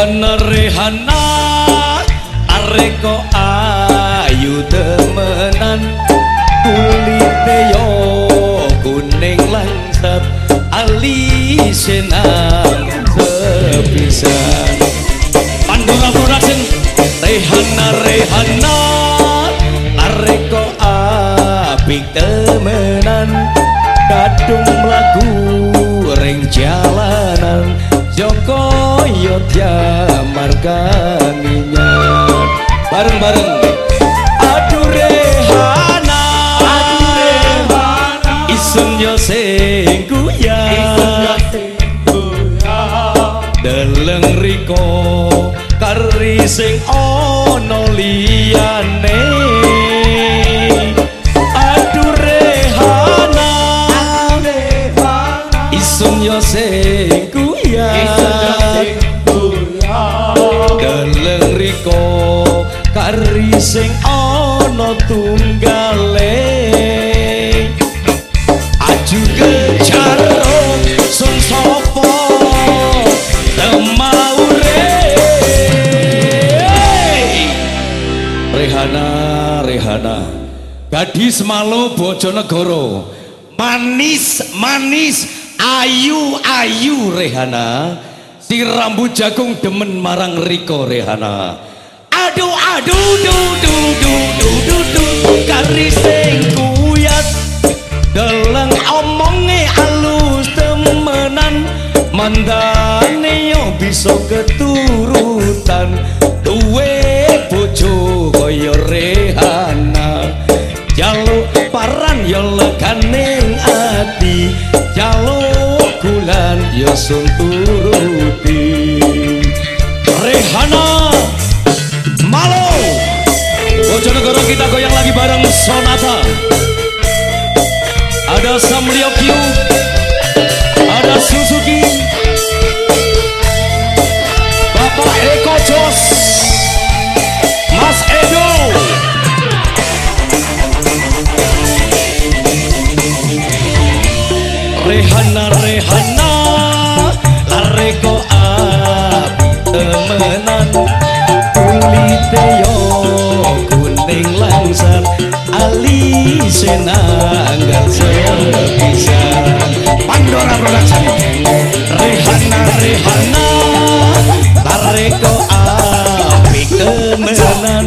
Rehana Rehana Areko ayu temenan. Kulite yo kuning langsat Ali senang sepisan Pandora Production Rehana Rehana Areko apik temenan. Kadung lagu ring jalanan Joko Yodya marganinya Bareng-bareng. Aduh Rehana. Aduh Rehana. Isun yo sing guyang Deleng riko kari sing ono liyane Deleng riko kari sing ono tunggale. Aju kejaro sun sopo temaure Rehana Rehana Gadis Malo Bojonegoro. Manis manis ayu ayu Rehana Si rambut jagung demen marang Riko Rehana. Aduh aduh du du du du du du Kari sing kuyat. Deleng omonge alus temenan. Mandane yo bisa keturutan. Duwe bojo kaya Rehana. Jaluk paran yo leganing ati. Jaluk bulan yo sun bareng Sonata. Ada Sam Liokyu Ada Suzuki Bapak Eko Jos Mas Edo. Rehana Rehana Lareko api temenan nanggal sepisan Pandora Production Rihanna Rihanna Tareko api kemenan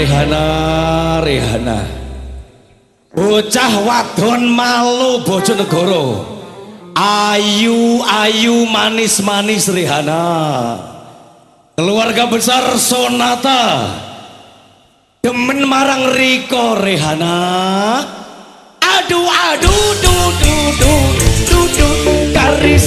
Rehana Rehana Bocah wadon malu Bojonegoro Ayu ayu manis manis Rehana Keluarga besar Sonata Demen marang Riko Rehana Aduh aduh du du du du du Kari